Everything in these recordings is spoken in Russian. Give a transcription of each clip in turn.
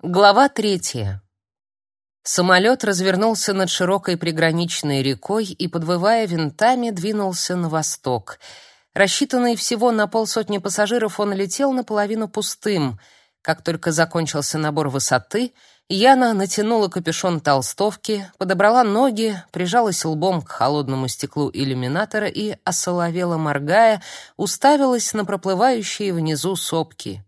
Глава третья. Самолет развернулся над широкой приграничной рекой и, подвывая винтами, двинулся на восток. Рассчитанный всего на полсотни пассажиров, он летел наполовину пустым. Как только закончился набор высоты, Яна натянула капюшон толстовки, подобрала ноги, прижалась лбом к холодному стеклу иллюминатора и, осоловела моргая, уставилась на проплывающие внизу сопки —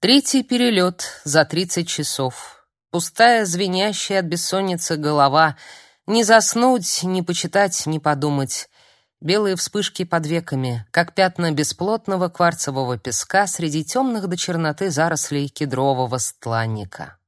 Третий перелет за 30 часов. Пустая, звенящая от бессонницы голова. Не заснуть, не почитать, не подумать. Белые вспышки под веками, как пятна бесплотного кварцевого песка среди темных до черноты зарослей кедрового стланника.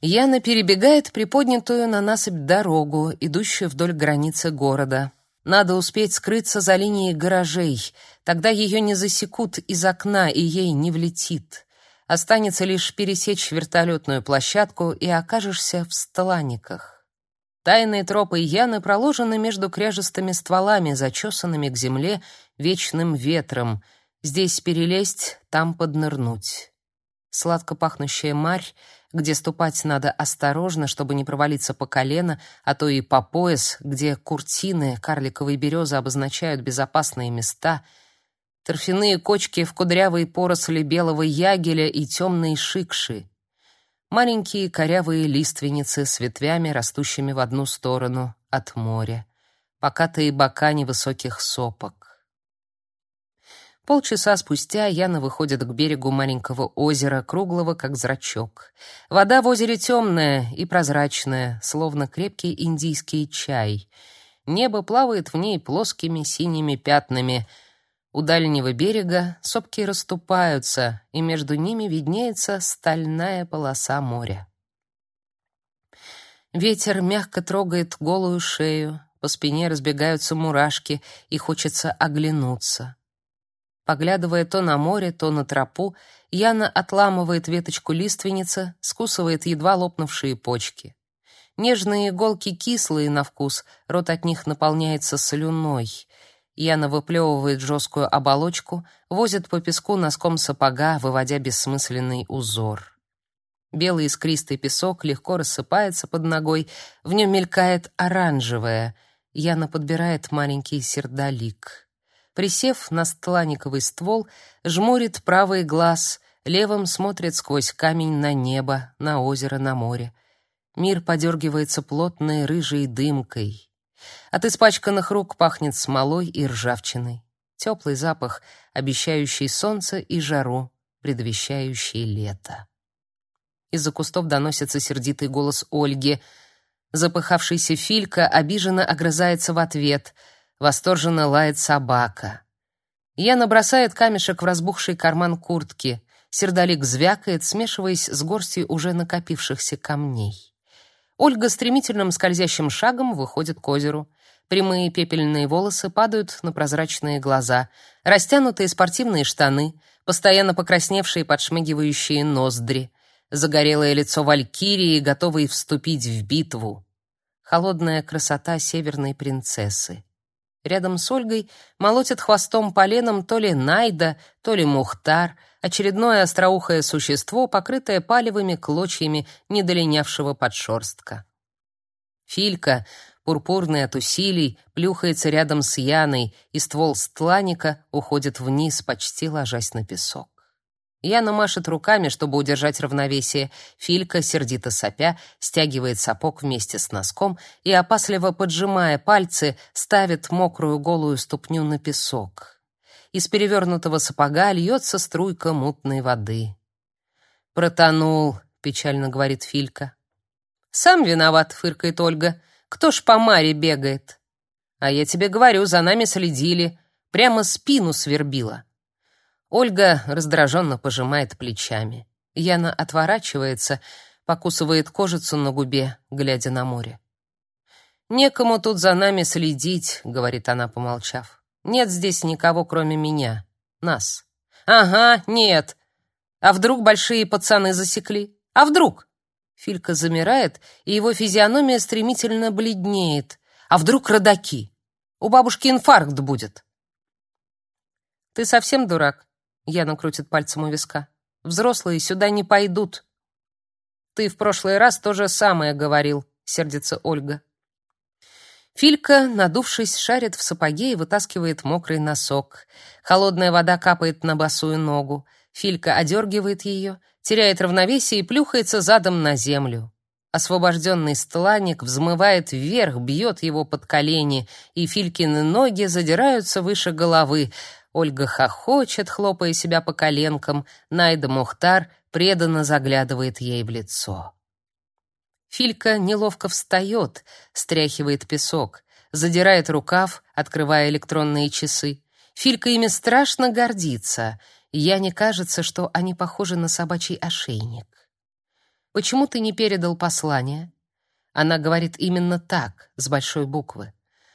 Яна перебегает приподнятую на насыпь дорогу, идущую вдоль границы города. Надо успеть скрыться за линией гаражей, тогда ее не засекут из окна и ей не влетит. Останется лишь пересечь вертолетную площадку и окажешься в Сталаниках. Тайные тропы Яны проложены между кряжестыми стволами, зачесанными к земле вечным ветром. Здесь перелезть, там поднырнуть. Сладко пахнущая марь где ступать надо осторожно, чтобы не провалиться по колено, а то и по пояс, где куртины, карликовые березы обозначают безопасные места, торфяные кочки в кудрявой поросли белого ягеля и темные шикши, маленькие корявые лиственницы с ветвями, растущими в одну сторону от моря, покатые бока невысоких сопок. Полчаса спустя Яна выходит к берегу маленького озера, круглого как зрачок. Вода в озере темная и прозрачная, словно крепкий индийский чай. Небо плавает в ней плоскими синими пятнами. У дальнего берега сопки расступаются, и между ними виднеется стальная полоса моря. Ветер мягко трогает голую шею, по спине разбегаются мурашки, и хочется оглянуться. Поглядывая то на море, то на тропу, Яна отламывает веточку лиственницы, скусывает едва лопнувшие почки. Нежные иголки кислые на вкус, рот от них наполняется слюной. Яна выплевывает жесткую оболочку, возит по песку носком сапога, выводя бессмысленный узор. Белый искристый песок легко рассыпается под ногой, в нем мелькает оранжевое. Яна подбирает маленький сердолик присев на стланиковый ствол, жмурит правый глаз, левым смотрит сквозь камень на небо, на озеро, на море. Мир подергивается плотной рыжей дымкой. От испачканных рук пахнет смолой и ржавчиной. Теплый запах, обещающий солнце и жару, предвещающий лето. Из-за кустов доносится сердитый голос Ольги. Запыхавшийся Филька обиженно огрызается в ответ — Восторженно лает собака. Яна бросает камешек в разбухший карман куртки. Сердолик звякает, смешиваясь с горстью уже накопившихся камней. Ольга стремительным скользящим шагом выходит к озеру. Прямые пепельные волосы падают на прозрачные глаза, растянутые спортивные штаны, постоянно покрасневшие подшмыгивающие ноздри, загорелое лицо валькирии, готовой вступить в битву. Холодная красота северной принцессы. Рядом с Ольгой молотит хвостом поленом то ли Найда, то ли Мухтар, очередное остроухое существо, покрытое палевыми клочьями недолинявшего подшерстка. Филька, пурпурный от усилий, плюхается рядом с Яной, и ствол стланика уходит вниз, почти ложась на песок. Яна машет руками, чтобы удержать равновесие. Филька, сердито сопя, стягивает сапог вместе с носком и, опасливо поджимая пальцы, ставит мокрую голую ступню на песок. Из перевернутого сапога льется струйка мутной воды. «Протонул», — печально говорит Филька. «Сам виноват», — фыркает Ольга. «Кто ж по маре бегает?» «А я тебе говорю, за нами следили. Прямо спину свербило». Ольга раздраженно пожимает плечами. Яна отворачивается, покусывает кожицу на губе, глядя на море. «Некому тут за нами следить», — говорит она, помолчав. «Нет здесь никого, кроме меня. Нас». «Ага, нет. А вдруг большие пацаны засекли? А вдруг?» Филька замирает, и его физиономия стремительно бледнеет. «А вдруг родаки? У бабушки инфаркт будет». «Ты совсем дурак?» Яна крутит пальцем у виска. Взрослые сюда не пойдут. Ты в прошлый раз то же самое говорил, сердится Ольга. Филька, надувшись, шарит в сапоге и вытаскивает мокрый носок. Холодная вода капает на босую ногу. Филька одергивает ее, теряет равновесие и плюхается задом на землю. Освобожденный стланник взмывает вверх, бьет его под колени, и Филькины ноги задираются выше головы. Ольга хохочет, хлопая себя по коленкам. Найда Мухтар преданно заглядывает ей в лицо. Филька неловко встает, стряхивает песок, задирает рукав, открывая электронные часы. Филька ими страшно гордится. Я не кажется, что они похожи на собачий ошейник. Почему ты не передал послание? Она говорит именно так, с большой буквы.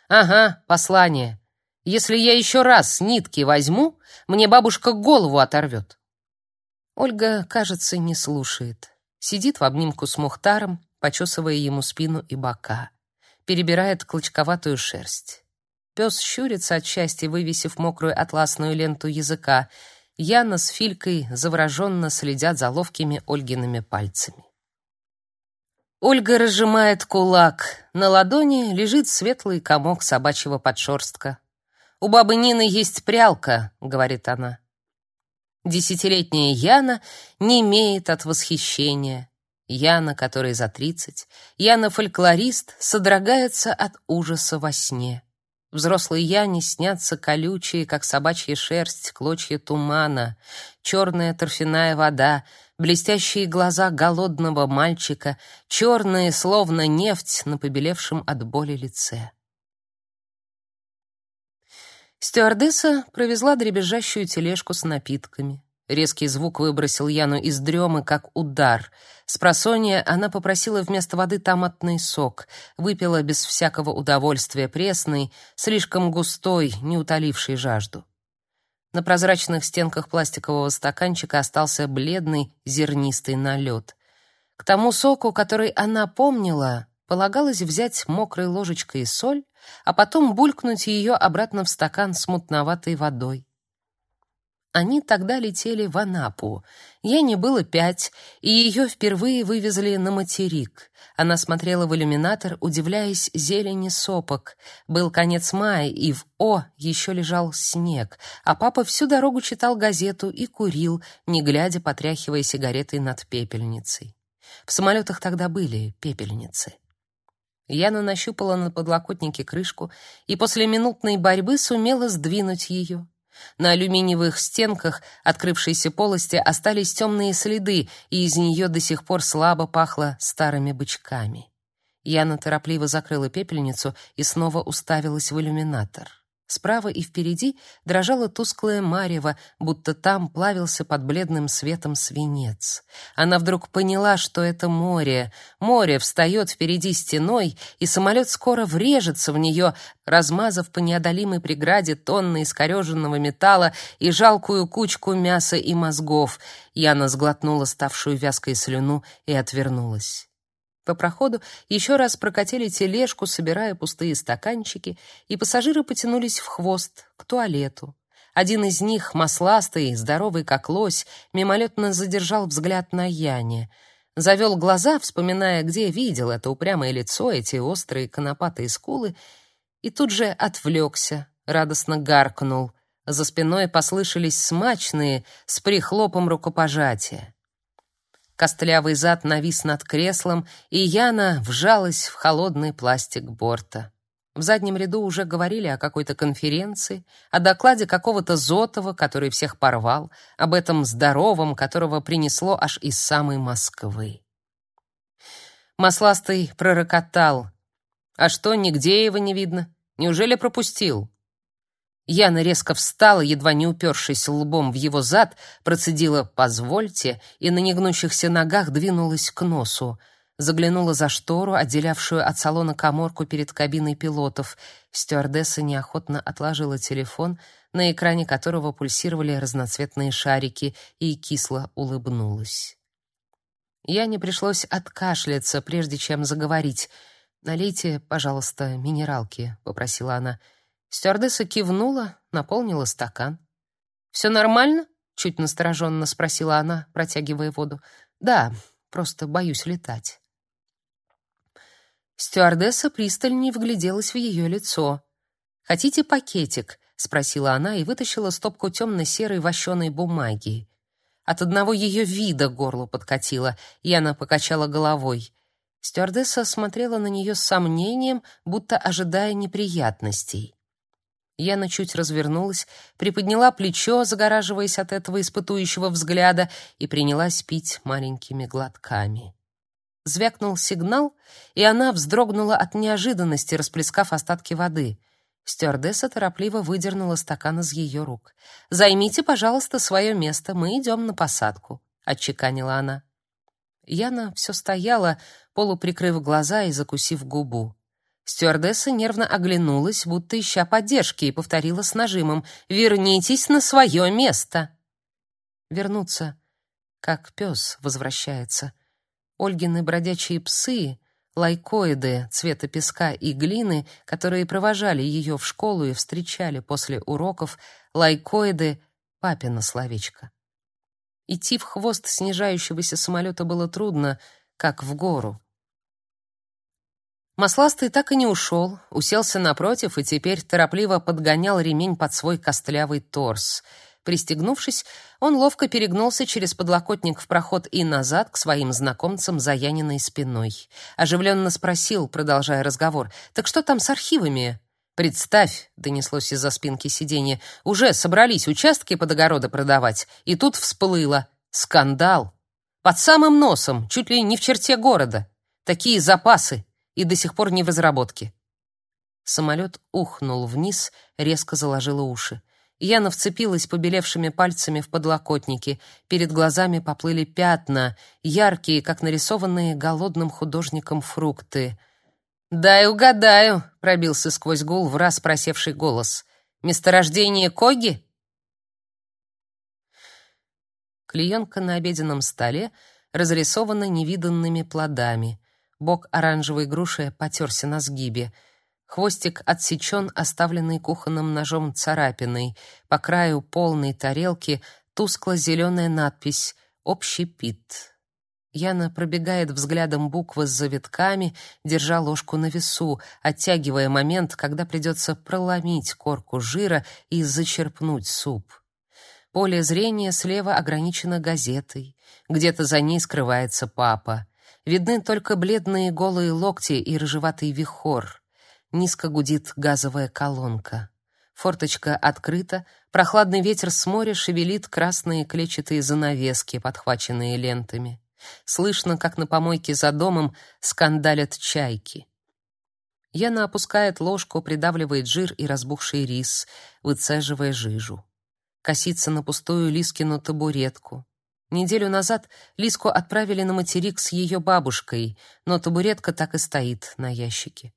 Ага, послание. Если я еще раз нитки возьму, мне бабушка голову оторвет. Ольга, кажется, не слушает. Сидит в обнимку с Мухтаром, почесывая ему спину и бока. Перебирает клочковатую шерсть. Пес щурится от счастья, вывесив мокрую атласную ленту языка. Яна с Филькой завороженно следят за ловкими Ольгиными пальцами. Ольга разжимает кулак. На ладони лежит светлый комок собачьего подшерстка. «У бабы Нины есть прялка», — говорит она. Десятилетняя Яна не имеет от восхищения. Яна, которой за тридцать, Яна-фольклорист, содрогается от ужаса во сне. Взрослой Яне снятся колючие, как собачья шерсть, клочья тумана, черная торфяная вода, блестящие глаза голодного мальчика, черные, словно нефть, на побелевшем от боли лице. Стюардесса провезла дребезжащую тележку с напитками. Резкий звук выбросил Яну из дремы, как удар. С просонья она попросила вместо воды томатный сок, выпила без всякого удовольствия пресный, слишком густой, не утоливший жажду. На прозрачных стенках пластикового стаканчика остался бледный зернистый налет. К тому соку, который она помнила, полагалось взять мокрой ложечкой соль, а потом булькнуть ее обратно в стакан с мутноватой водой. Они тогда летели в Анапу. Яне было пять, и ее впервые вывезли на материк. Она смотрела в иллюминатор, удивляясь зелени сопок. Был конец мая, и в О еще лежал снег, а папа всю дорогу читал газету и курил, не глядя, потряхивая сигаретой над пепельницей. В самолетах тогда были пепельницы. Яна нащупала на подлокотнике крышку и после минутной борьбы сумела сдвинуть ее. На алюминиевых стенках открывшейся полости остались темные следы, и из нее до сих пор слабо пахло старыми бычками. Яна торопливо закрыла пепельницу и снова уставилась в иллюминатор. Справа и впереди дрожало тусклое марево, будто там плавился под бледным светом свинец. Она вдруг поняла, что это море. Море встает впереди стеной, и самолет скоро врежется в нее, размазав по неодолимой преграде тонны искореженного металла и жалкую кучку мяса и мозгов. Яна сглотнула ставшую вязкой слюну и отвернулась. По проходу еще раз прокатили тележку, собирая пустые стаканчики, и пассажиры потянулись в хвост, к туалету. Один из них, масластый, здоровый как лось, мимолетно задержал взгляд на Яне. Завел глаза, вспоминая, где видел это упрямое лицо, эти острые конопатые скулы, и тут же отвлекся, радостно гаркнул. За спиной послышались смачные, с прихлопом рукопожатия. Костлявый зад навис над креслом, и Яна вжалась в холодный пластик борта. В заднем ряду уже говорили о какой-то конференции, о докладе какого-то Зотова, который всех порвал, об этом здоровом, которого принесло аж из самой Москвы. Масластый пророкотал. «А что, нигде его не видно? Неужели пропустил?» Яна резко встала, едва не упершись лбом в его зад, процедила «позвольте» и на негнущихся ногах двинулась к носу. Заглянула за штору, отделявшую от салона каморку перед кабиной пилотов. Стюардесса неохотно отложила телефон, на экране которого пульсировали разноцветные шарики, и кисло улыбнулась. Яне пришлось откашляться, прежде чем заговорить. «Налейте, пожалуйста, минералки», — попросила она. Стюардесса кивнула, наполнила стакан. «Все нормально?» — чуть настороженно спросила она, протягивая воду. «Да, просто боюсь летать. Стюардесса пристальней вгляделась в ее лицо. «Хотите пакетик?» — спросила она и вытащила стопку темно-серой вощеной бумаги. От одного ее вида горло подкатило, и она покачала головой. Стюардесса смотрела на нее с сомнением, будто ожидая неприятностей. Яна чуть развернулась, приподняла плечо, загораживаясь от этого испытующего взгляда, и принялась пить маленькими глотками. Звякнул сигнал, и она вздрогнула от неожиданности, расплескав остатки воды. Стюардесса торопливо выдернула стакан из ее рук. «Займите, пожалуйста, свое место, мы идем на посадку», — отчеканила она. Яна все стояла, полуприкрыв глаза и закусив губу. Стюардесса нервно оглянулась, будто ища поддержки, и повторила с нажимом «Вернитесь на свое место!» Вернуться, как пес возвращается. Ольгины бродячие псы, лайкоиды цвета песка и глины, которые провожали ее в школу и встречали после уроков, лайкоиды — папина словечко. Идти в хвост снижающегося самолета было трудно, как в гору. Масластый так и не ушел, уселся напротив и теперь торопливо подгонял ремень под свой костлявый торс. Пристегнувшись, он ловко перегнулся через подлокотник в проход и назад к своим знакомцам за Яниной спиной. Оживленно спросил, продолжая разговор, «Так что там с архивами?» «Представь», — донеслось из-за спинки сиденья, «уже собрались участки под огороды продавать, и тут всплыло. Скандал. Под самым носом, чуть ли не в черте города. Такие запасы, и до сих пор не в разработке». Самолет ухнул вниз, резко заложило уши. Яна вцепилась побелевшими пальцами в подлокотники. Перед глазами поплыли пятна, яркие, как нарисованные голодным художником фрукты — «Дай угадаю», — пробился сквозь гул в раз просевший голос. «Месторождение Коги?» Клеенка на обеденном столе разрисована невиданными плодами. Бок оранжевой груши потерся на сгибе. Хвостик отсечен, оставленный кухонным ножом царапиной. По краю полной тарелки тускло-зеленая надпись «Общепит». Яна пробегает взглядом буквы с завитками, держа ложку на весу, оттягивая момент, когда придется проломить корку жира и зачерпнуть суп. Поле зрения слева ограничено газетой. Где-то за ней скрывается папа. Видны только бледные голые локти и рыжеватый вихор. Низко гудит газовая колонка. Форточка открыта, прохладный ветер с моря шевелит красные клетчатые занавески, подхваченные лентами. Слышно, как на помойке за домом скандалят чайки. Яна опускает ложку, придавливает жир и разбухший рис, выцеживая жижу. Косится на пустую Лискину табуретку. Неделю назад Лиску отправили на материк с ее бабушкой, но табуретка так и стоит на ящике.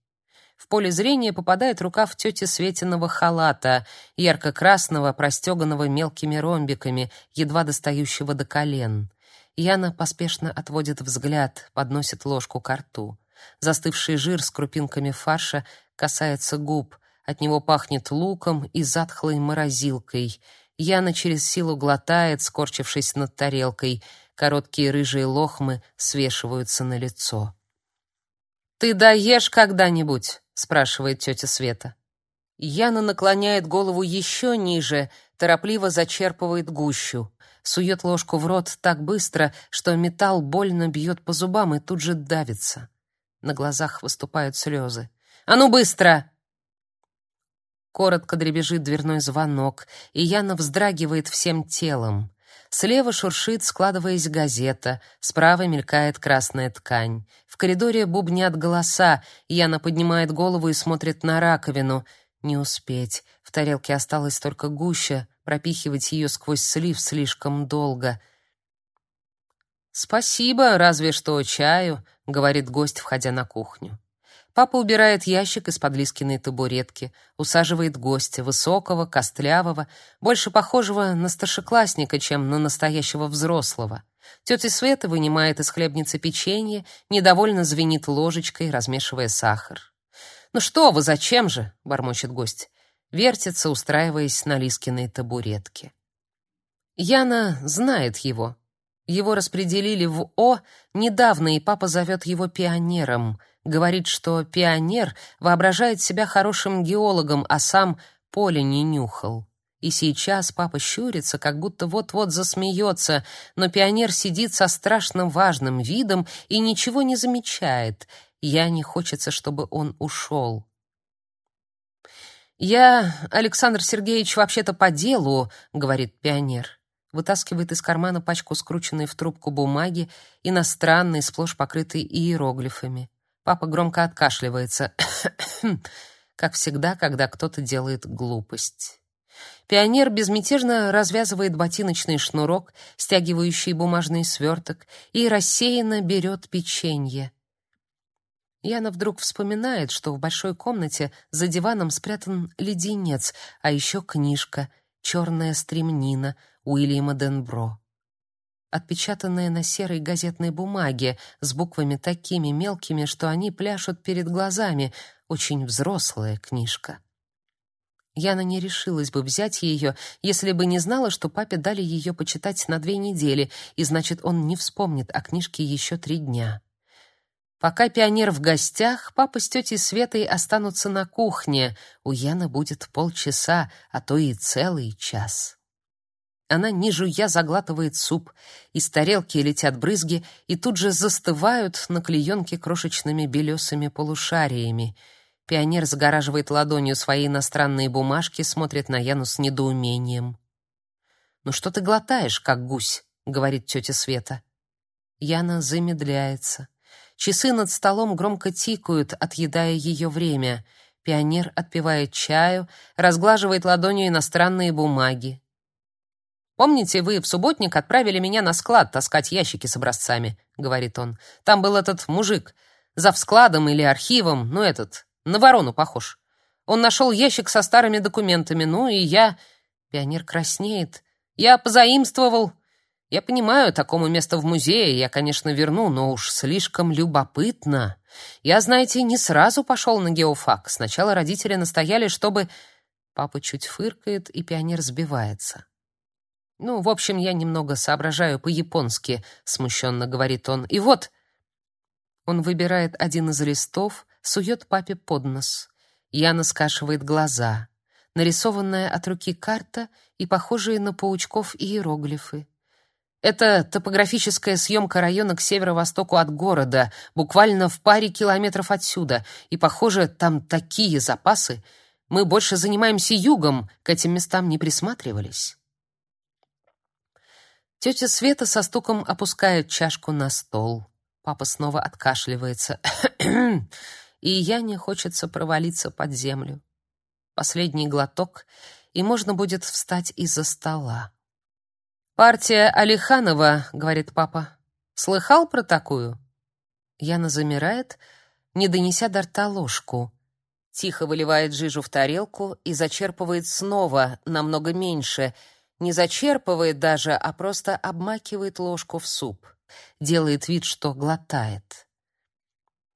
В поле зрения попадает рукав тети Светиного халата, ярко-красного, простеганного мелкими ромбиками, едва достающего до колен. Яна поспешно отводит взгляд, подносит ложку к рту. Застывший жир с крупинками фарша касается губ. От него пахнет луком и затхлой морозилкой. Яна через силу глотает, скорчившись над тарелкой. Короткие рыжие лохмы свешиваются на лицо. «Ты доешь когда-нибудь?» — спрашивает тетя Света. Яна наклоняет голову еще ниже, торопливо зачерпывает гущу сует ложку в рот так быстро, что металл больно бьет по зубам и тут же давится. На глазах выступают слезы. «А ну быстро!» Коротко дребезжит дверной звонок, и Яна вздрагивает всем телом. Слева шуршит, складываясь газета, справа мелькает красная ткань. В коридоре бубнят голоса, Яна поднимает голову и смотрит на раковину. Не успеть, в тарелке осталась только гуща, пропихивать ее сквозь слив слишком долго. «Спасибо, разве что чаю», — говорит гость, входя на кухню. Папа убирает ящик из-под Лискиной табуретки, усаживает гостя, высокого, костлявого, больше похожего на старшеклассника, чем на настоящего взрослого. Тетя Света вынимает из хлебницы печенье, недовольно звенит ложечкой, размешивая сахар. «Ну что вы, зачем же?» — бормочет гость вертится, устраиваясь на Лискиной табуретке. Яна знает его. Его распределили в О недавно, и папа зовет его пионером. Говорит, что пионер воображает себя хорошим геологом, а сам поле не нюхал. И сейчас папа щурится, как будто вот-вот засмеется, но пионер сидит со страшно важным видом и ничего не замечает. Я не хочется, чтобы он ушел. «Я, Александр Сергеевич, вообще-то по делу», — говорит пионер вытаскивает из кармана пачку скрученной в трубку бумаги, иностранной, сплошь покрытой иероглифами. Папа громко откашливается, как всегда, когда кто-то делает глупость. Пионер безмятежно развязывает ботиночный шнурок, стягивающий бумажный сверток, и рассеянно берет печенье. Яна вдруг вспоминает, что в большой комнате за диваном спрятан леденец, а еще книжка «Черная стремнина», Уильяма Денбро. Отпечатанная на серой газетной бумаге с буквами такими мелкими, что они пляшут перед глазами, очень взрослая книжка. Яна не решилась бы взять ее, если бы не знала, что папе дали ее почитать на две недели, и значит, он не вспомнит о книжке еще три дня. Пока пионер в гостях, папа с тетей Светой останутся на кухне. У Яны будет полчаса, а то и целый час. Она, не жуя, заглатывает суп. Из тарелки летят брызги и тут же застывают на клеенке крошечными белесыми полушариями. Пионер загораживает ладонью свои иностранные бумажки, смотрит на Яну с недоумением. «Ну что ты глотаешь, как гусь?» — говорит тетя Света. Яна замедляется. Часы над столом громко тикают, отъедая ее время. Пионер отпивает чаю, разглаживает ладонью иностранные бумаги. Помните, вы в субботник отправили меня на склад таскать ящики с образцами, говорит он. Там был этот мужик, за складом или архивом, ну этот, на ворону похож. Он нашел ящик со старыми документами, ну и я пионер краснеет. Я позаимствовал. Я понимаю, такому место в музее я, конечно, верну, но уж слишком любопытно. Я, знаете, не сразу пошел на геофак. Сначала родители настояли, чтобы Папа чуть фыркает, и пионер сбивается. Ну, в общем, я немного соображаю по-японски, смущенно говорит он. И вот он выбирает один из листов, сует папе под нос. Яна скашивает глаза. Нарисованная от руки карта и похожие на паучков иероглифы. Это топографическая съемка района к северо-востоку от города, буквально в паре километров отсюда, и, похоже, там такие запасы. Мы больше занимаемся югом, к этим местам не присматривались. Тетя Света со стуком опускает чашку на стол. Папа снова откашливается. И я не хочется провалиться под землю. Последний глоток, и можно будет встать из-за стола. «Партия Алиханова», — говорит папа. «Слыхал про такую?» Яна замирает, не донеся до рта ложку. Тихо выливает жижу в тарелку и зачерпывает снова, намного меньше — не зачерпывает даже, а просто обмакивает ложку в суп. Делает вид, что глотает.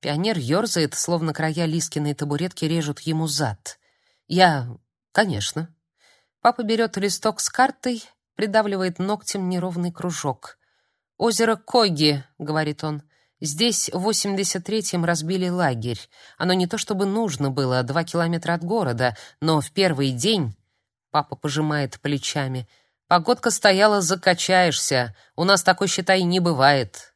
Пионер ерзает, словно края Лискиной табуретки режут ему зад. Я... конечно. Папа берет листок с картой, придавливает ногтем неровный кружок. «Озеро Коги», — говорит он. «Здесь в 83-м разбили лагерь. Оно не то чтобы нужно было, два километра от города, но в первый день Папа пожимает плечами. Погодка стояла, закачаешься. У нас такой, считай, не бывает.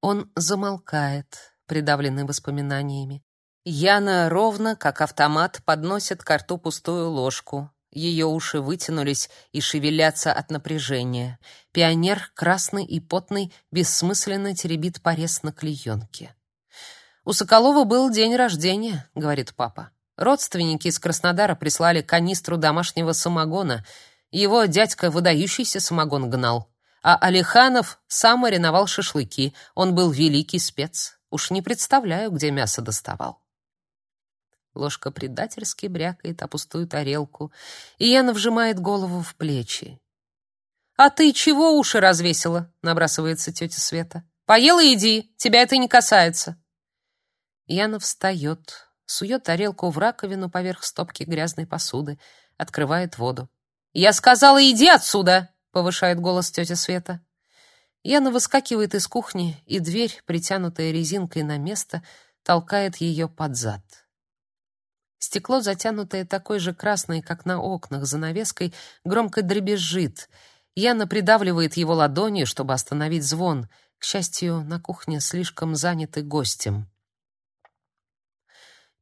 Он замолкает, придавленный воспоминаниями. Яна ровно, как автомат, подносит к рту пустую ложку. Ее уши вытянулись и шевелятся от напряжения. Пионер, красный и потный, бессмысленно теребит порез на клеенке. «У Соколова был день рождения», — говорит папа. Родственники из Краснодара прислали канистру домашнего самогона. Его дядька выдающийся самогон гнал. А Алиханов сам мариновал шашлыки. Он был великий спец. Уж не представляю, где мясо доставал. Ложка предательски брякает о пустую тарелку, и Яна вжимает голову в плечи. «А ты чего уши развесила?» — набрасывается тетя Света. «Поела иди, тебя это не касается». Яна встает, сует тарелку в раковину поверх стопки грязной посуды, открывает воду. «Я сказала, иди отсюда!» — повышает голос тетя Света. Яна выскакивает из кухни, и дверь, притянутая резинкой на место, толкает ее под зад. Стекло, затянутое такой же красной, как на окнах, занавеской, громко дребезжит. Яна придавливает его ладонью, чтобы остановить звон. К счастью, на кухне слишком заняты гостем.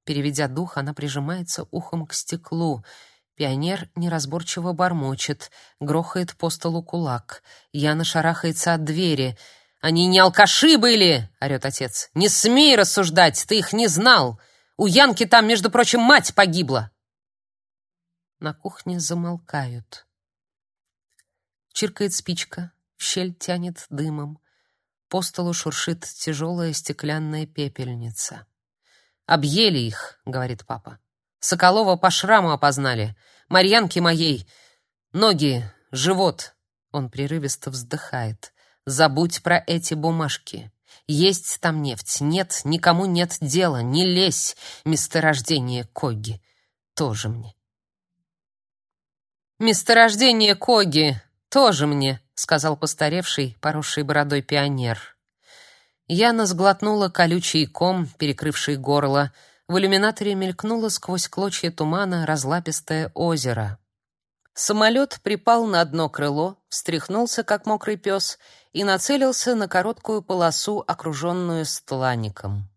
Переведя дух, она прижимается ухом к стеклу. Пионер неразборчиво бормочет, грохает по столу кулак. Яна шарахается от двери. «Они не алкаши были!» — орёт отец. «Не смей рассуждать, ты их не знал! У Янки там, между прочим, мать погибла!» На кухне замолкают. Чиркает спичка, в щель тянет дымом. По столу шуршит тяжелая стеклянная пепельница. «Объели их», — говорит папа. «Соколова по шраму опознали. Марьянки моей. Ноги, живот». Он прерывисто вздыхает. «Забудь про эти бумажки. Есть там нефть. Нет, никому нет дела. Не лезь. Месторождение Коги. Тоже мне». «Месторождение Коги тоже мне», — сказал постаревший, поросший бородой пионер. Яна сглотнула колючий ком, перекрывший горло. В иллюминаторе мелькнуло сквозь клочья тумана разлапистое озеро. Самолет припал на одно крыло, встряхнулся, как мокрый пес, и нацелился на короткую полосу, окруженную стланником.